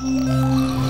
Can't